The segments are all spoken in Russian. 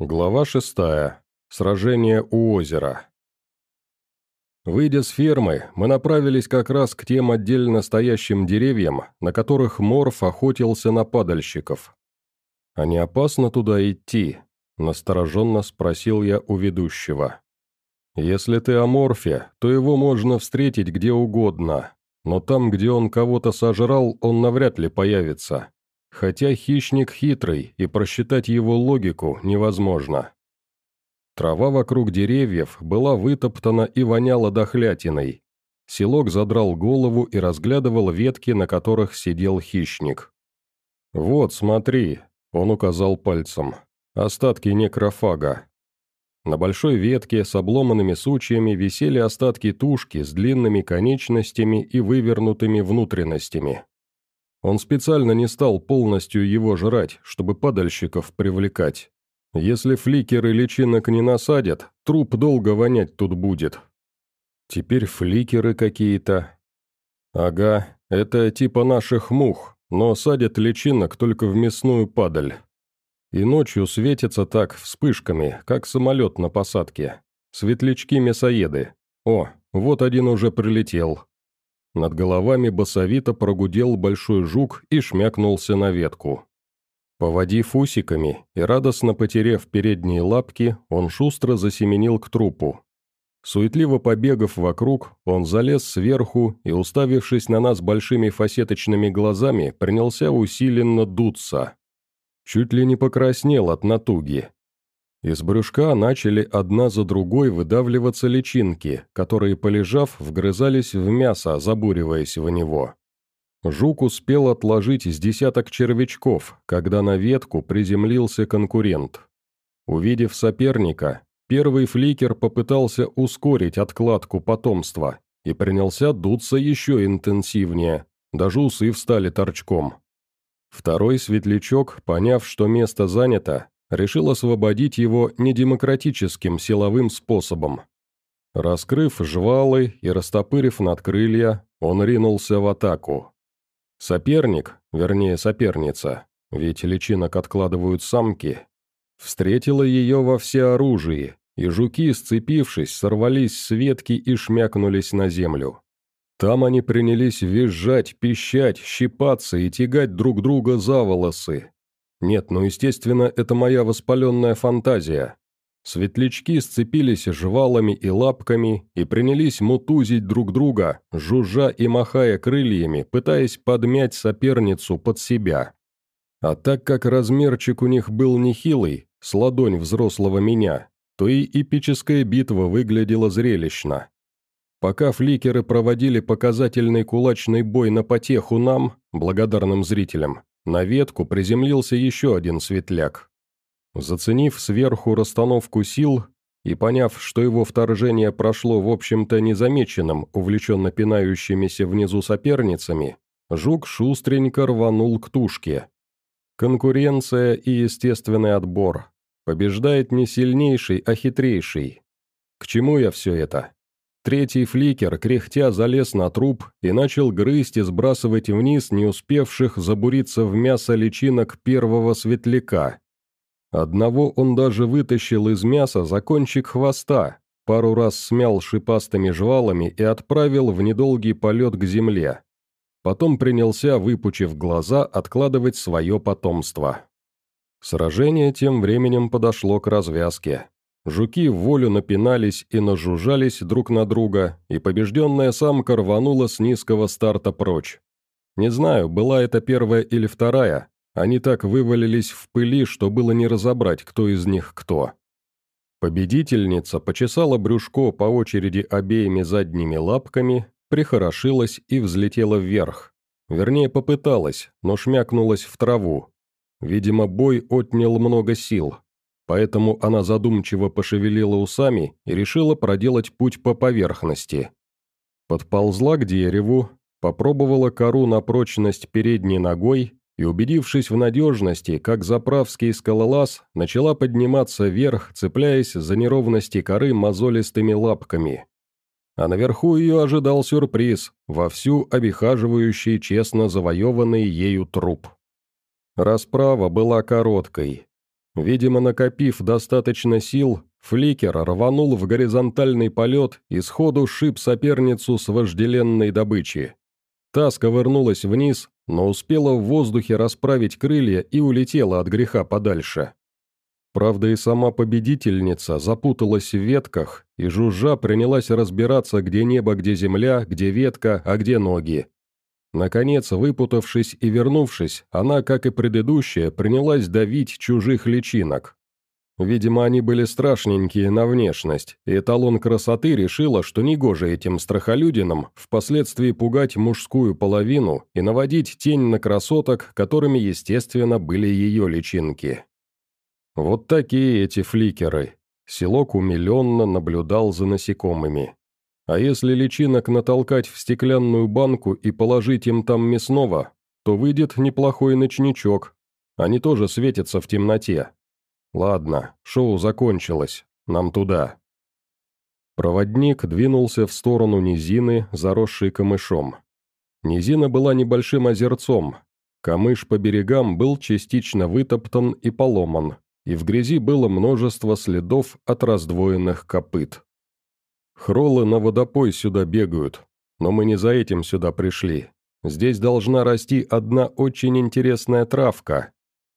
Глава шестая. Сражение у озера. Выйдя с фермы, мы направились как раз к тем отдельно стоящим деревьям, на которых Морф охотился на падальщиков. «А не опасно туда идти?» – настороженно спросил я у ведущего. «Если ты о Морфе, то его можно встретить где угодно, но там, где он кого-то сожрал, он навряд ли появится. Хотя хищник хитрый, и просчитать его логику невозможно. Трава вокруг деревьев была вытоптана и воняла дохлятиной. Селок задрал голову и разглядывал ветки, на которых сидел хищник. «Вот, смотри», — он указал пальцем, — «остатки некрофага». На большой ветке с обломанными сучьями висели остатки тушки с длинными конечностями и вывернутыми внутренностями. Он специально не стал полностью его жрать, чтобы падальщиков привлекать. Если фликеры личинок не насадят, труп долго вонять тут будет. Теперь фликеры какие-то. Ага, это типа наших мух, но садят личинок только в мясную падаль. И ночью светятся так вспышками, как самолет на посадке. Светлячки-мясоеды. О, вот один уже прилетел. Над головами басовито прогудел большой жук и шмякнулся на ветку. Поводив усиками и радостно потерев передние лапки, он шустро засеменил к трупу. Суетливо побегав вокруг, он залез сверху и, уставившись на нас большими фасеточными глазами, принялся усиленно дуться. Чуть ли не покраснел от натуги. Из брюшка начали одна за другой выдавливаться личинки, которые, полежав, вгрызались в мясо, забуриваясь в него. Жук успел отложить с десяток червячков, когда на ветку приземлился конкурент. Увидев соперника, первый фликер попытался ускорить откладку потомства и принялся дуться еще интенсивнее, даже усы встали торчком. Второй светлячок, поняв, что место занято, решил освободить его недемократическим силовым способом. Раскрыв жвалы и растопырив надкрылья, он ринулся в атаку. Соперник, вернее соперница, ведь личинок откладывают самки, встретила ее во всеоружии, и жуки, сцепившись, сорвались с ветки и шмякнулись на землю. Там они принялись визжать, пищать, щипаться и тягать друг друга за волосы, нет, ну естественно, это моя воспаленная фантазия. Светлячки сцепились жвалами и лапками и принялись мутузить друг друга, жужжа и махая крыльями, пытаясь подмять соперницу под себя. А так как размерчик у них был нехилый, с ладонь взрослого меня, то и эпическая битва выглядела зрелищно. Пока фликеры проводили показательный кулачный бой на потеху нам, благодарным зрителям, на ветку приземлился еще один светляк. Заценив сверху расстановку сил и поняв, что его вторжение прошло в общем-то незамеченным, увлеченно пинающимися внизу соперницами, жук шустренько рванул к тушке. Конкуренция и естественный отбор. Побеждает не сильнейший, а хитрейший. К чему я все это? Третий фликер, кряхтя, залез на труп и начал грызть и сбрасывать вниз не успевших забуриться в мясо личинок первого светляка. Одного он даже вытащил из мяса за кончик хвоста, пару раз смял шипастыми жвалами и отправил в недолгий полет к земле. Потом принялся, выпучив глаза, откладывать свое потомство. Сражение тем временем подошло к развязке. Жуки в волю напинались и нажужжались друг на друга, и побежденная самка рванула с низкого старта прочь. Не знаю, была это первая или вторая, они так вывалились в пыли, что было не разобрать, кто из них кто. Победительница почесала брюшко по очереди обеими задними лапками, прихорошилась и взлетела вверх. Вернее, попыталась, но шмякнулась в траву. Видимо, бой отнял много сил, поэтому она задумчиво пошевелила усами и решила проделать путь по поверхности. Подползла к дереву, попробовала кору на прочность передней ногой и, убедившись в надежности, как заправский скалолаз, начала подниматься вверх, цепляясь за неровности коры мозолистыми лапками. А наверху ее ожидал сюрприз, вовсю обихаживающий честно завоеванный ею труп. Расправа была короткой, Видимо, накопив достаточно сил, фликер рванул в горизонтальный полет и сходу шиб соперницу с вожделенной добычи. Та сковырнулась вниз, но успела в воздухе расправить крылья и улетела от греха подальше. Правда, и сама победительница запуталась в ветках, и жужжа принялась разбираться, где небо, где земля, где ветка, а где ноги. Наконец, выпутавшись и вернувшись, она, как и предыдущая, принялась давить чужих личинок. Видимо, они были страшненькие на внешность, и эталон красоты решила, что негоже этим страхолюдинам впоследствии пугать мужскую половину и наводить тень на красоток, которыми, естественно, были ее личинки. Вот такие эти фликеры. Селок умиленно наблюдал за насекомыми. А если личинок натолкать в стеклянную банку и положить им там мясного, то выйдет неплохой ночничок. Они тоже светятся в темноте. Ладно, шоу закончилось, нам туда. Проводник двинулся в сторону низины, заросшей камышом. Низина была небольшим озерцом. Камыш по берегам был частично вытоптан и поломан, и в грязи было множество следов от раздвоенных копыт. Хролы на водопой сюда бегают, но мы не за этим сюда пришли. Здесь должна расти одна очень интересная травка.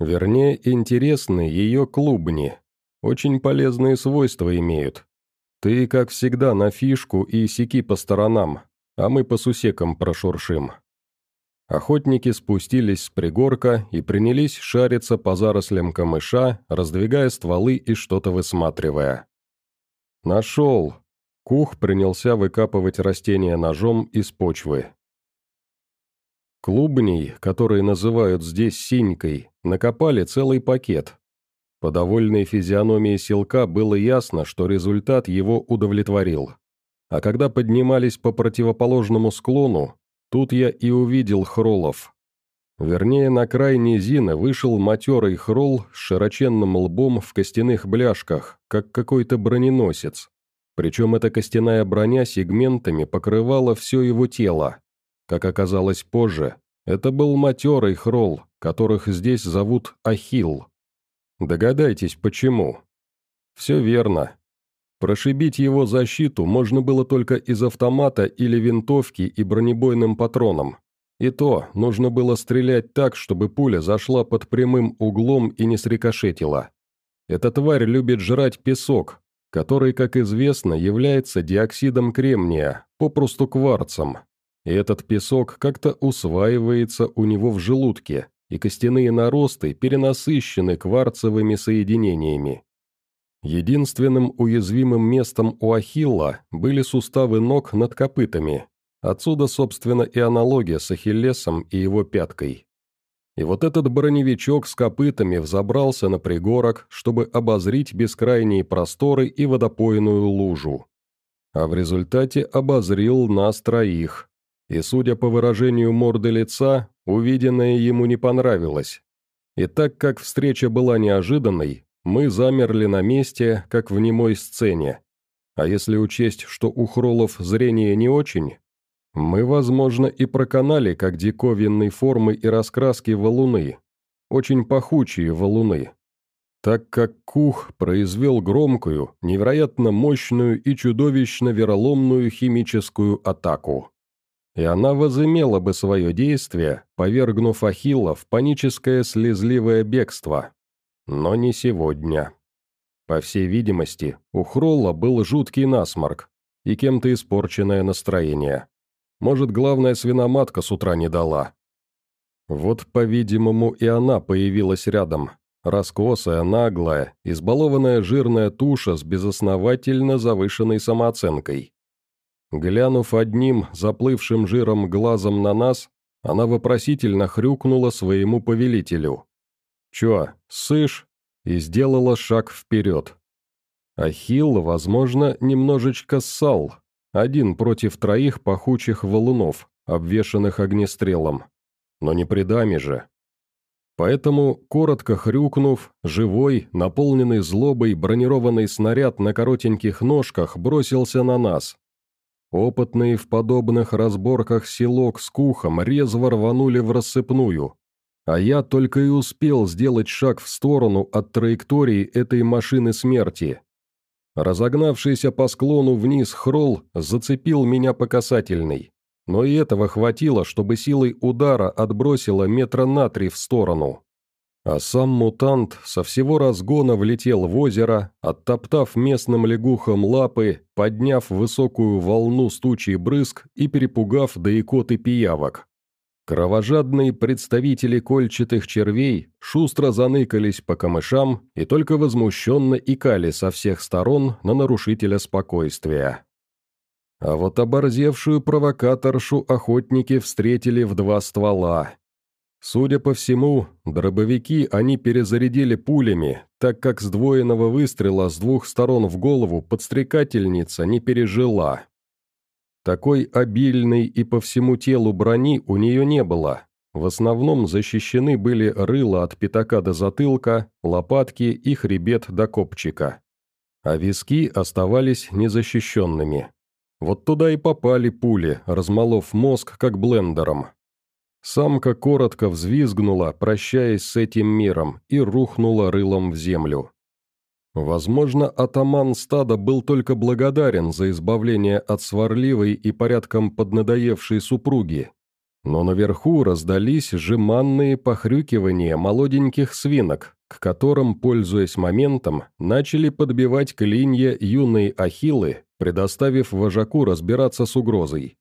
Вернее, интересны ее клубни. Очень полезные свойства имеют. Ты, как всегда, на фишку и сики по сторонам, а мы по сусекам прошуршим. Охотники спустились с пригорка и принялись шариться по зарослям камыша, раздвигая стволы и что-то высматривая. «Нашел!» Кух принялся выкапывать растения ножом из почвы. Клубней, которые называют здесь синькой, накопали целый пакет. По довольной физиономии селка было ясно, что результат его удовлетворил. А когда поднимались по противоположному склону, тут я и увидел хролов. Вернее, на край низины вышел матерый хрол с широченным лбом в костяных бляшках, как какой-то броненосец. Причем эта костяная броня сегментами покрывала все его тело. Как оказалось позже, это был матерый хрол, которых здесь зовут Ахилл. Догадайтесь, почему. Все верно. Прошибить его защиту можно было только из автомата или винтовки и бронебойным патроном. И то нужно было стрелять так, чтобы пуля зашла под прямым углом и не срикошетила. Эта тварь любит жрать песок, который, как известно, является диоксидом кремния, попросту кварцем. И этот песок как-то усваивается у него в желудке, и костяные наросты перенасыщены кварцевыми соединениями. Единственным уязвимым местом у Ахилла были суставы ног над копытами. Отсюда, собственно, и аналогия с Ахиллесом и его пяткой. И вот этот броневичок с копытами взобрался на пригорок, чтобы обозрить бескрайние просторы и водопойную лужу. А в результате обозрил нас троих. И, судя по выражению морды лица, увиденное ему не понравилось. И так как встреча была неожиданной, мы замерли на месте, как в немой сцене. А если учесть, что у Хролов зрение не очень, мы, возможно, и проканали как диковинной формы и раскраски валуны. Очень пахучие валуны. Так как Кух произвел громкую, невероятно мощную и чудовищно вероломную химическую атаку. И она возымела бы свое действие, повергнув Ахилла в паническое слезливое бегство. Но не сегодня. По всей видимости, у Хролла был жуткий насморк и кем-то испорченное настроение. Может, главная свиноматка с утра не дала. Вот, по-видимому, и она появилась рядом. Раскосая, наглая, избалованная жирная туша с безосновательно завышенной самооценкой. Глянув одним заплывшим жиром глазом на нас, она вопросительно хрюкнула своему повелителю. «Чё, сышь?» и сделала шаг вперед. Ахилл, возможно, немножечко ссал, один против троих пахучих валунов, обвешанных огнестрелом. Но не при даме же. Поэтому, коротко хрюкнув, живой, наполненный злобой бронированный снаряд на коротеньких ножках бросился на нас. Опытные в подобных разборках селок с кухом резво рванули в рассыпную. а я только и успел сделать шаг в сторону от траектории этой машины смерти. Разогнавшийся по склону вниз хрол зацепил меня по касательной, но и этого хватило, чтобы силой удара отбросило метра на три в сторону. А сам мутант со всего разгона влетел в озеро, оттоптав местным лягухам лапы, подняв высокую волну стучий брызг и перепугав да икот и пиявок. Кровожадные представители кольчатых червей шустро заныкались по камышам и только возмущенно икали со всех сторон на нарушителя спокойствия. А вот оборзевшую провокаторшу охотники встретили в два ствола. Судя по всему, дробовики они перезарядили пулями, так как сдвоенного выстрела с двух сторон в голову подстрекательница не пережила. Такой обильной и по всему телу брони у нее не было. В основном защищены были рыла от пятака до затылка, лопатки и хребет до копчика. А виски оставались незащищенными. Вот туда и попали пули, размолов мозг как блендером. Самка коротко взвизгнула, прощаясь с этим миром, и рухнула рылом в землю. Возможно, атаман стада был только благодарен за избавление от сварливой и порядком поднадоевшей супруги. Но наверху раздались жеманные похрюкивания молоденьких свинок, к которым, пользуясь моментом, начали подбивать клинья юные ахиллы, предоставив вожаку разбираться с угрозой.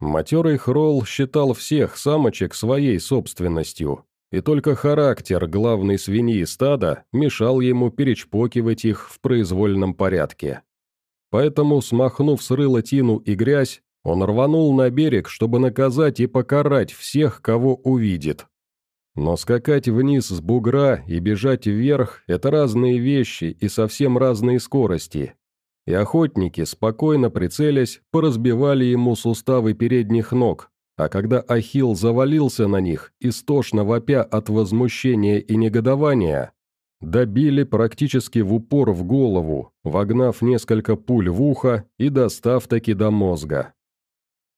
Матерый Хролл считал всех самочек своей собственностью, и только характер главной свиньи стада мешал ему перечпокивать их в произвольном порядке. Поэтому, смахнув с рыла тину и грязь, он рванул на берег, чтобы наказать и покарать всех, кого увидит. Но скакать вниз с бугра и бежать вверх – это разные вещи и совсем разные скорости. И охотники, спокойно прицелясь, поразбивали ему суставы передних ног, а когда Ахилл завалился на них, истошно вопя от возмущения и негодования, добили практически в упор в голову, вогнав несколько пуль в ухо и достав таки до мозга.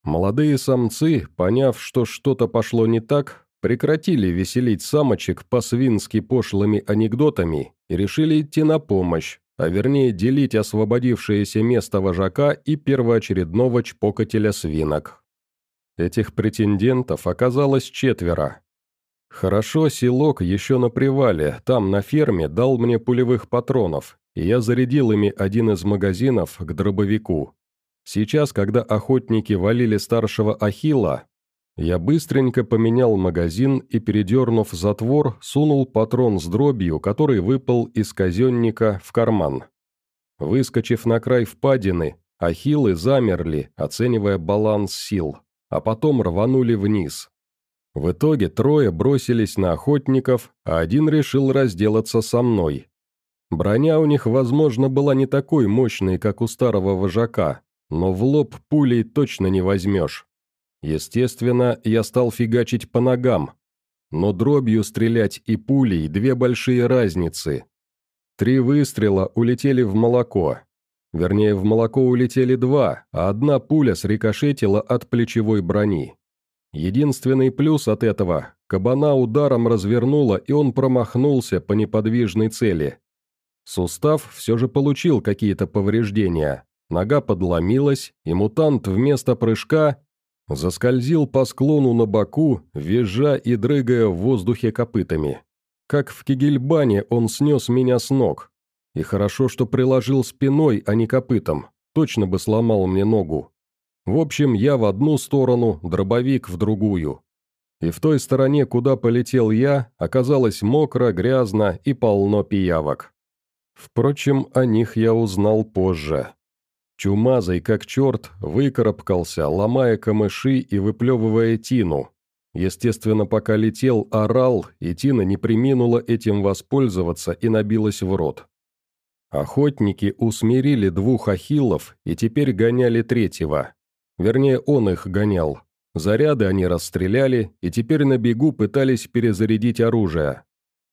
Молодые самцы, поняв, что что-то пошло не так, прекратили веселить самочек по-свински пошлыми анекдотами и решили идти на помощь, а вернее делить освободившееся место вожака и первоочередного чпокателя свинок. Этих претендентов оказалось четверо. Хорошо, селок еще на привале, там на ферме дал мне пулевых патронов, и я зарядил ими один из магазинов к дробовику. Сейчас, когда охотники валили старшего Ахила, я быстренько поменял магазин и, передернув затвор, сунул патрон с дробью, который выпал из казенника, в карман. Выскочив на край впадины, ахиллы замерли, оценивая баланс сил а потом рванули вниз. В итоге трое бросились на охотников, а один решил разделаться со мной. Броня у них, возможно, была не такой мощной, как у старого вожака, но в лоб пулей точно не возьмешь. Естественно, я стал фигачить по ногам, но дробью стрелять и пулей – две большие разницы. Три выстрела улетели в молоко, Вернее, в молоко улетели два, а одна пуля срикошетила от плечевой брони. Единственный плюс от этого – кабана ударом развернула, и он промахнулся по неподвижной цели. Сустав все же получил какие-то повреждения. Нога подломилась, и мутант вместо прыжка заскользил по склону на боку, визжа и дрыгая в воздухе копытами. Как в кигельбане он снес меня с ног, и хорошо, что приложил спиной, а не копытом. Точно бы сломал мне ногу. В общем, я в одну сторону, дробовик в другую. И в той стороне, куда полетел я, оказалось мокро, грязно и полно пиявок. Впрочем, о них я узнал позже. Чумазый, как черт, выкарабкался, ломая камыши и выплевывая тину. Естественно, пока летел, орал, и тина не приминула этим воспользоваться и набилась в рот. Охотники усмирили двух ахиллов и теперь гоняли третьего. Вернее, он их гонял. Заряды они расстреляли и теперь на бегу пытались перезарядить оружие.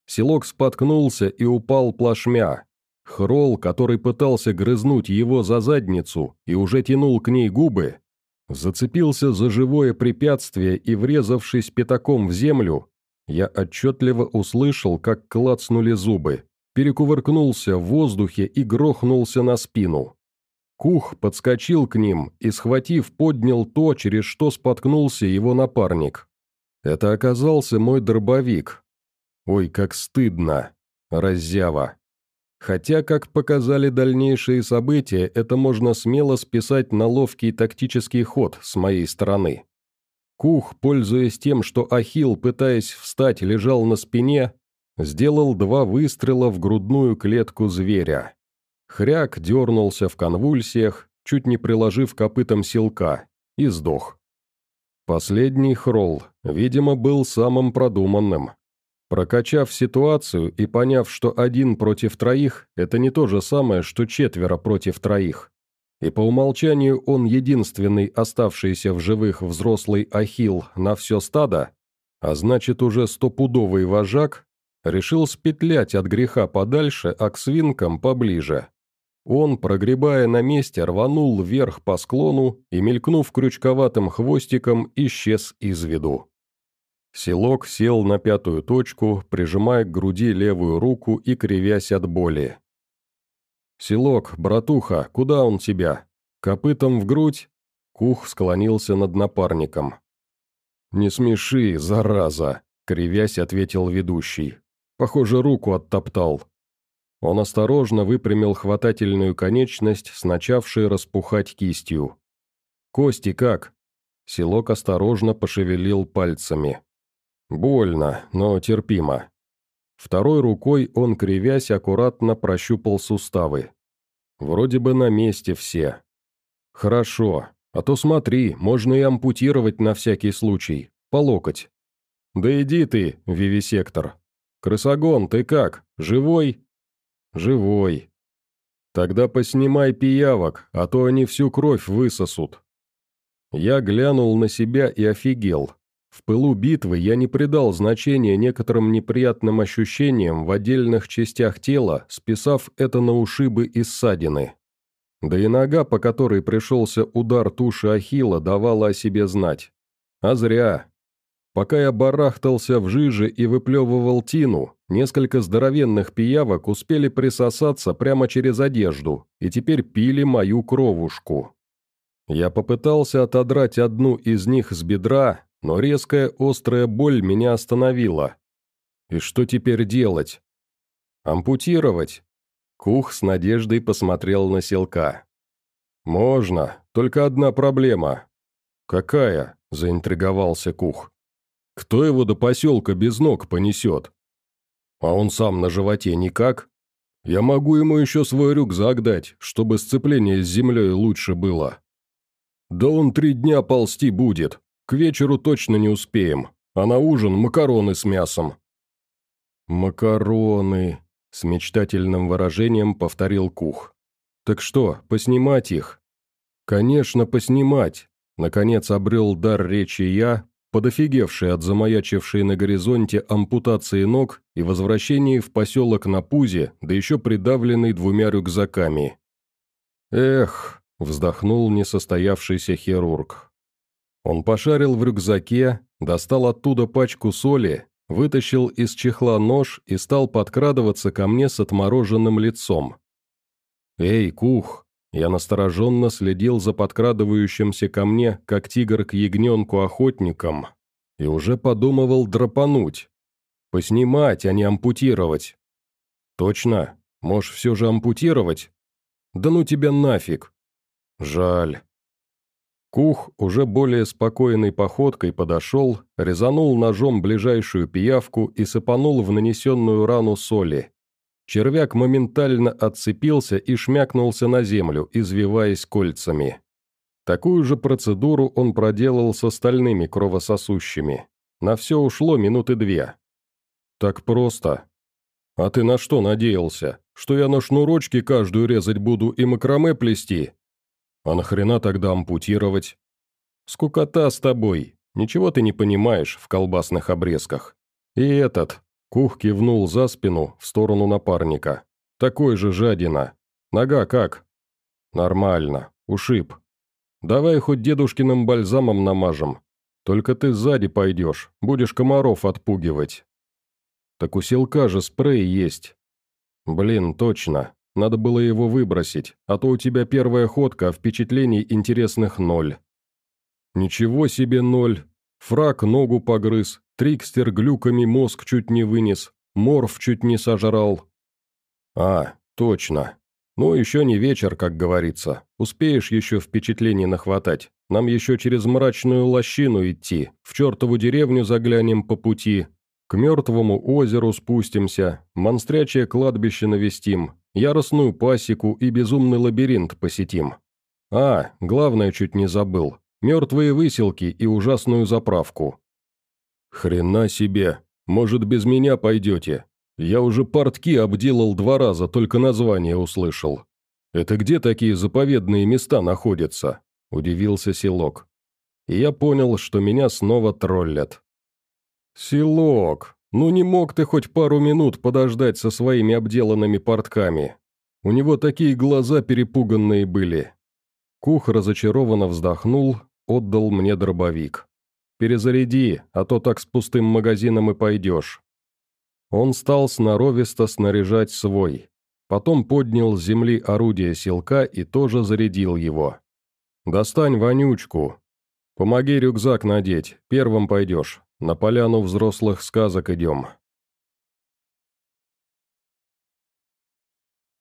Селок споткнулся и упал плашмя. Хрол, который пытался грызнуть его за задницу и уже тянул к ней губы, зацепился за живое препятствие и, врезавшись пятаком в землю, Я отчетливо услышал, как клацнули зубы, перекувыркнулся в воздухе и грохнулся на спину. Кух подскочил к ним и, схватив, поднял то, через что споткнулся его напарник. Это оказался мой дробовик. Ой, как стыдно. Раззява. Хотя, как показали дальнейшие события, это можно смело списать на ловкий тактический ход с моей стороны. Кух, пользуясь тем, что Ахилл, пытаясь встать, лежал на спине, сделал два выстрела в грудную клетку зверя. Хряк дернулся в конвульсиях, чуть не приложив копытом селка, и сдох. Последний хролл, видимо, был самым продуманным. Прокачав ситуацию и поняв, что один против троих – это не то же самое, что четверо против троих, и по умолчанию он единственный оставшийся в живых взрослый ахилл на все стадо, а значит уже стопудовый вожак, решил спетлять от греха подальше, а к свинкам поближе. Он, прогребая на месте, рванул вверх по склону и, мелькнув крючковатым хвостиком, исчез из виду. Селок сел на пятую точку, прижимая к груди левую руку и кривясь от боли. «Селок, братуха, куда он тебя? Копытом в грудь?» Кух склонился над напарником. «Не смеши, зараза!» — кривясь ответил ведущий. «Похоже, руку оттоптал». Он осторожно выпрямил хватательную конечность с начавшей распухать кистью. «Кости как?» Селок осторожно пошевелил пальцами. «Больно, но терпимо. Второй рукой он, кривясь, аккуратно прощупал суставы. Вроде бы на месте все. Хорошо, а то смотри, можно и ампутировать на всякий случай, по локоть. Да иди ты, вивисектор. Крысогон, ты как, живой? Живой. Тогда поснимай пиявок, а то они всю кровь высосут. Я глянул на себя и офигел. В пылу битвы я не придал значения некоторым неприятным ощущениям в отдельных частях тела, списав это на ушибы и ссадины. Да и нога, по которой пришелся удар туши Ахилла, давала о себе знать. А зря. Пока я барахтался в жиже и выплевывал тину, несколько здоровенных пиявок успели присосаться прямо через одежду и теперь пили мою кровушку. Я попытался отодрать одну из них с бедра, но резкая острая боль меня остановила. И что теперь делать? Ампутировать? Кух с надеждой посмотрел на селка. «Можно, только одна проблема». «Какая?» – заинтриговался Кух. «Кто его до поселка без ног понесет?» «А он сам на животе никак?» «Я могу ему еще свой рюкзак дать, чтобы сцепление с землей лучше было». «Да он три дня ползти будет, к вечеру точно не успеем, а на ужин макароны с мясом». «Макароны», — с мечтательным выражением повторил Кух. «Так что, поснимать их?» «Конечно, поснимать», — наконец обрел дар речи я, подофигевший от замаячившей на горизонте ампутации ног и возвращении в поселок на Пузе, да еще придавленный двумя рюкзаками. «Эх», — вздохнул несостоявшийся хирург, он пошарил в рюкзаке, достал оттуда пачку соли, вытащил из чехла нож и стал подкрадываться ко мне с отмороженным лицом. «Эй, Кух!» Я настороженно следил за подкрадывающимся ко мне, как тигр к ягненку-охотникам, и уже подумывал драпануть. Поснимать, а не ампутировать. «Точно? Можешь все же ампутировать?» «Да ну тебя нафиг!» «Жаль. Кух уже более спокойной походкой подошел, резанул ножом ближайшую пиявку и сыпанул в нанесенную рану соли. Червяк моментально отцепился и шмякнулся на землю, извиваясь кольцами. Такую же процедуру он проделал с остальными кровососущими. На все ушло минуты две. «Так просто. А ты на что надеялся? Что я на шнурочки каждую резать буду и макраме плести?» А нахрена тогда ампутировать? Скукота с тобой. Ничего ты не понимаешь в колбасных обрезках. И этот. Кух кивнул за спину в сторону напарника. Такой же жадина. Нога как? Нормально. Ушиб. Давай хоть дедушкиным бальзамом намажем. Только ты сзади пойдешь, будешь комаров отпугивать». «Так у селка же спрей есть». «Блин, точно. Надо было его выбросить, а то у тебя первая ходка, а впечатлений интересных ноль». «Ничего себе ноль. Фраг ногу погрыз, Трикстер глюками мозг чуть не вынес, Морф чуть не сожрал». «А, точно. Ну, еще не вечер, как говорится. Успеешь еще впечатлений нахватать. Нам еще через мрачную лощину идти, в чертову деревню заглянем по пути, к мертвому озеру спустимся, монстрячее кладбище навестим, яростную пасеку и безумный лабиринт посетим. А, главное чуть не забыл. Мертвые выселки и ужасную заправку. Хрена себе. Может, без меня пойдете? Я уже портки обделал два раза, только название услышал. Это где такие заповедные места находятся? Удивился Селок. И я понял, что меня снова троллят. «Селок, ну не мог ты хоть пару минут подождать со своими обделанными портками? У него такие глаза перепуганные были». Кух разочарованно вздохнул, отдал мне дробовик. «Перезаряди, а то так с пустым магазином и пойдешь». Он стал сноровисто снаряжать свой. Потом поднял с земли орудие селка и тоже зарядил его. «Достань вонючку. Помоги рюкзак надеть, первым пойдешь. На поляну взрослых сказок идем».